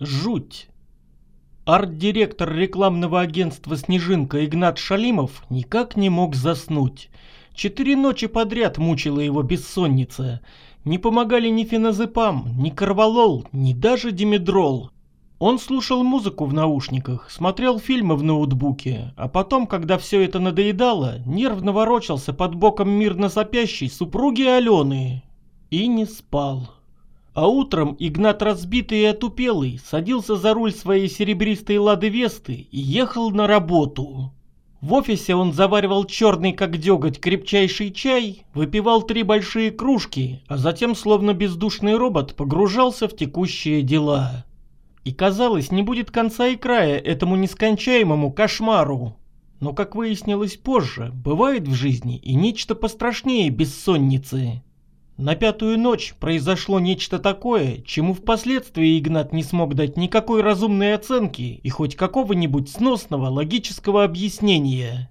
Жуть. Арт-директор рекламного агентства «Снежинка» Игнат Шалимов никак не мог заснуть. Четыре ночи подряд мучила его бессонница. Не помогали ни феназепам, ни корвалол, ни даже димедрол. Он слушал музыку в наушниках, смотрел фильмы в ноутбуке, а потом, когда все это надоедало, нервно ворочался под боком мирно сопящей супруги Алены. И не спал. А утром Игнат разбитый и отупелый садился за руль своей серебристой Лады Весты и ехал на работу. В офисе он заваривал черный как деготь крепчайший чай, выпивал три большие кружки, а затем, словно бездушный робот, погружался в текущие дела. И казалось, не будет конца и края этому нескончаемому кошмару. Но, как выяснилось позже, бывает в жизни и нечто пострашнее бессонницы. На пятую ночь произошло нечто такое, чему впоследствии Игнат не смог дать никакой разумной оценки и хоть какого-нибудь сносного логического объяснения.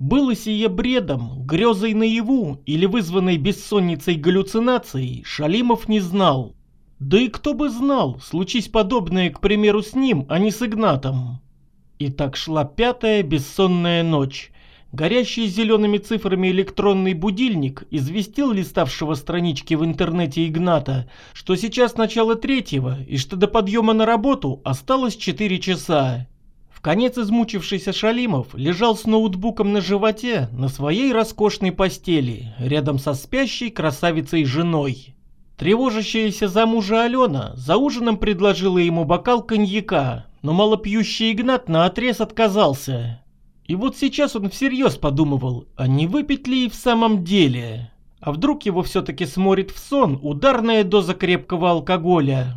Было сие бредом, грезой наяву или вызванной бессонницей галлюцинацией, Шалимов не знал. Да и кто бы знал, случись подобное, к примеру, с ним, а не с Игнатом. И так шла пятая бессонная ночь, Горящий зелеными цифрами электронный будильник известил листавшего странички в интернете Игната, что сейчас начало третьего и что до подъема на работу осталось 4 часа. В конец измучившийся Шалимов лежал с ноутбуком на животе на своей роскошной постели, рядом со спящей красавицей-женой. Тревожащаяся за мужа Алена за ужином предложила ему бокал коньяка, но малопьющий Игнат наотрез отказался. И вот сейчас он всерьез подумывал, а не выпить ли и в самом деле? А вдруг его все-таки сморит в сон ударная доза крепкого алкоголя?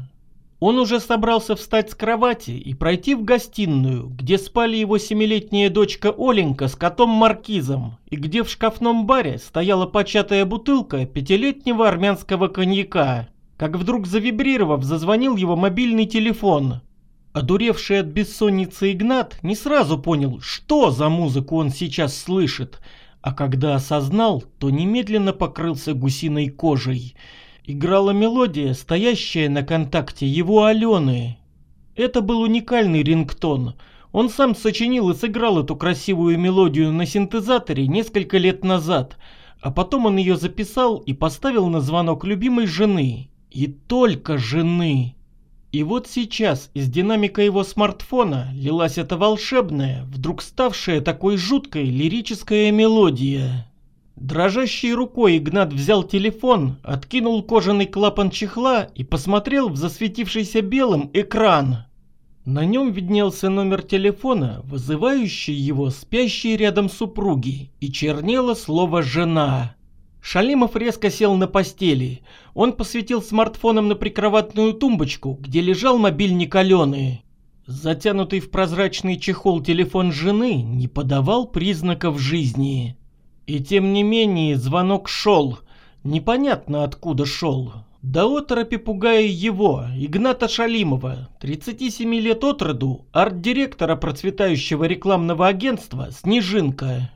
Он уже собрался встать с кровати и пройти в гостиную, где спали его семилетняя дочка Оленька с котом Маркизом, и где в шкафном баре стояла початая бутылка пятилетнего армянского коньяка. Как вдруг завибрировав, зазвонил его мобильный телефон. Одуревший от бессонницы Игнат не сразу понял, что за музыку он сейчас слышит, а когда осознал, то немедленно покрылся гусиной кожей. Играла мелодия, стоящая на контакте его Алены. Это был уникальный рингтон. Он сам сочинил и сыграл эту красивую мелодию на синтезаторе несколько лет назад, а потом он ее записал и поставил на звонок любимой жены. И только жены. И вот сейчас из динамика его смартфона лилась эта волшебная, вдруг ставшая такой жуткой лирическая мелодия. Дрожащей рукой Игнат взял телефон, откинул кожаный клапан чехла и посмотрел в засветившийся белым экран. На нем виднелся номер телефона, вызывающий его спящей рядом супруги, и чернело слово «жена». Шалимов резко сел на постели. Он посветил смартфоном на прикроватную тумбочку, где лежал мобильник Алены. Затянутый в прозрачный чехол телефон жены не подавал признаков жизни. И тем не менее звонок шел. Непонятно откуда шел. До оторопи пугая его, Игната Шалимова, 37 лет от роду, арт-директора процветающего рекламного агентства «Снежинка».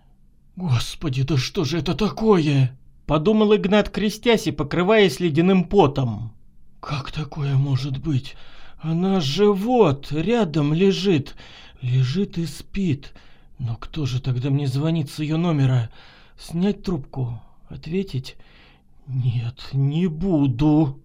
«Господи, да что же это такое?» Подумал Игнат, крестясь и покрываясь ледяным потом. «Как такое может быть? Она живот рядом лежит, лежит и спит. Но кто же тогда мне звонит с ее номера? Снять трубку? Ответить? Нет, не буду».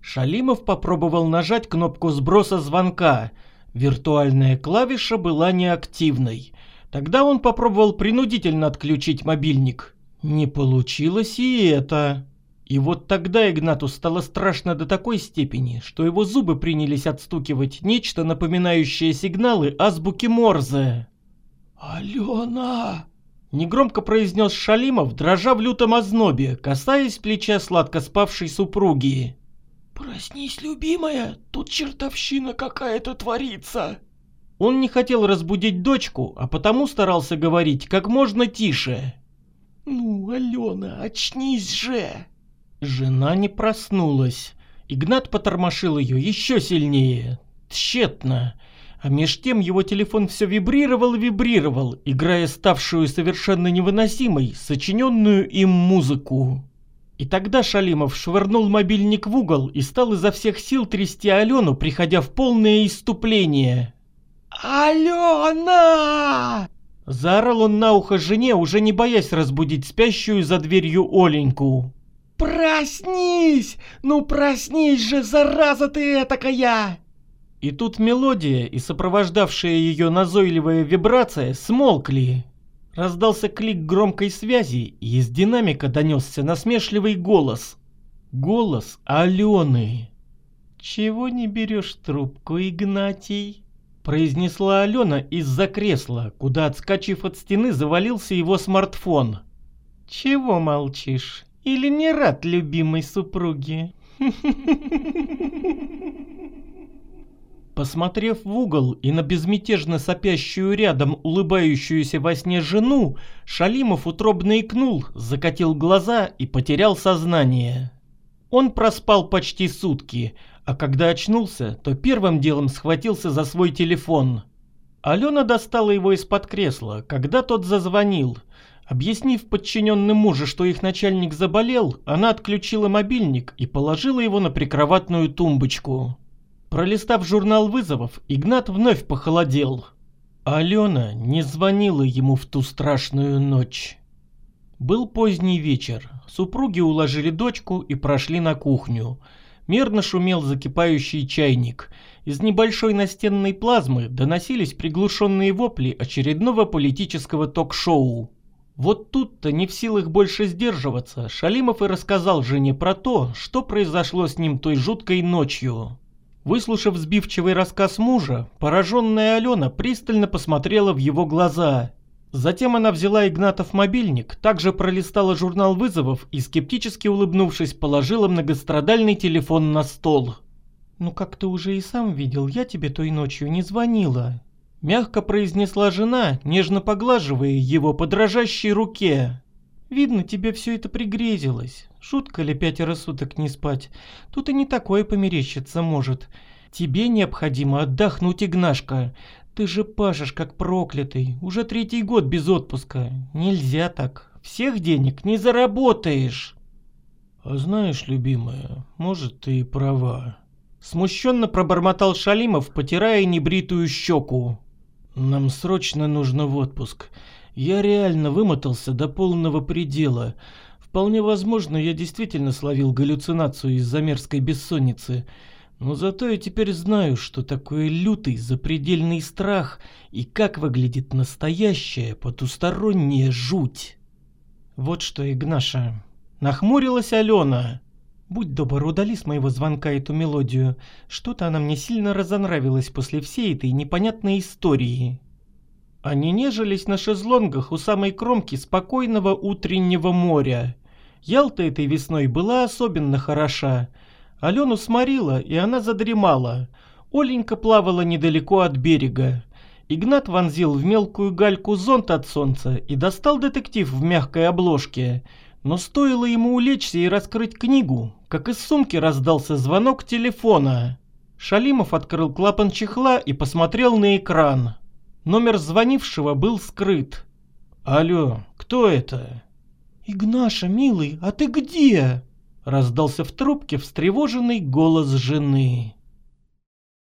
Шалимов попробовал нажать кнопку сброса звонка. Виртуальная клавиша была неактивной. Тогда он попробовал принудительно отключить мобильник. Не получилось и это. И вот тогда Игнату стало страшно до такой степени, что его зубы принялись отстукивать нечто напоминающее сигналы азбуки Морзе. «Алена!» Негромко произнес Шалимов, дрожа в лютом ознобе, касаясь плеча сладко спавшей супруги. «Проснись, любимая, тут чертовщина какая-то творится!» Он не хотел разбудить дочку, а потому старался говорить как можно тише. «Ну, Алена, очнись же!» Жена не проснулась. Игнат потормошил ее еще сильнее. Тщетно. А меж тем его телефон все вибрировал и вибрировал, играя ставшую совершенно невыносимой, сочиненную им музыку. И тогда Шалимов швырнул мобильник в угол и стал изо всех сил трясти Алену, приходя в полное иступление. «Алена!» Заорал он на ухо жене, уже не боясь разбудить спящую за дверью Оленьку. «Проснись! Ну проснись же, зараза ты этакая!» И тут мелодия и сопровождавшая ее назойливая вибрация смолкли. Раздался клик громкой связи, и из динамика донесся насмешливый голос. Голос Алены. «Чего не берешь трубку, Игнатий?» Произнесла Алена из-за кресла, куда, отскочив от стены, завалился его смартфон. «Чего молчишь? Или не рад любимой супруге?» Посмотрев в угол и на безмятежно сопящую рядом улыбающуюся во сне жену, Шалимов утробно икнул, закатил глаза и потерял сознание. Он проспал почти сутки, а когда очнулся, то первым делом схватился за свой телефон. Алена достала его из-под кресла, когда тот зазвонил. Объяснив подчиненным мужа, что их начальник заболел, она отключила мобильник и положила его на прикроватную тумбочку. Пролистав журнал вызовов, Игнат вновь похолодел. Алена не звонила ему в ту страшную ночь. Был поздний вечер. Супруги уложили дочку и прошли на кухню. Мерно шумел закипающий чайник. Из небольшой настенной плазмы доносились приглушенные вопли очередного политического ток-шоу. Вот тут-то не в силах больше сдерживаться, Шалимов и рассказал жене про то, что произошло с ним той жуткой ночью. Выслушав сбивчивый рассказ мужа, пораженная Алена пристально посмотрела в его глаза Затем она взяла Игнатов мобильник, также пролистала журнал вызовов и, скептически улыбнувшись, положила многострадальный телефон на стол. «Ну, как ты уже и сам видел, я тебе той ночью не звонила», — мягко произнесла жена, нежно поглаживая его по дрожащей руке. «Видно, тебе все это пригрезилось. Шутка ли пятеро суток не спать? Тут и не такое померещиться может. Тебе необходимо отдохнуть, Игнашка. Ты же пашешь как проклятый, уже третий год без отпуска. Нельзя так. Всех денег не заработаешь. А знаешь, любимая, может, ты и права. Смущенно пробормотал Шалимов, потирая небритую щеку. Нам срочно нужно в отпуск. Я реально вымотался до полного предела. Вполне возможно, я действительно словил галлюцинацию из-за мерзкой бессонницы. Но зато я теперь знаю, что такое лютый запредельный страх и как выглядит настоящая потусторонняя жуть. Вот что, Игнаша, нахмурилась Алена. Будь добр, удали с моего звонка эту мелодию. Что-то она мне сильно разонравилась после всей этой непонятной истории. Они нежились на шезлонгах у самой кромки спокойного утреннего моря. Ялта этой весной была особенно хороша. Алену сморила, и она задремала. Оленька плавала недалеко от берега. Игнат вонзил в мелкую гальку зонт от солнца и достал детектив в мягкой обложке. Но стоило ему улечься и раскрыть книгу, как из сумки раздался звонок телефона. Шалимов открыл клапан чехла и посмотрел на экран. Номер звонившего был скрыт. «Алло, кто это?» «Игнаша, милый, а ты где?» Раздался в трубке встревоженный голос жены.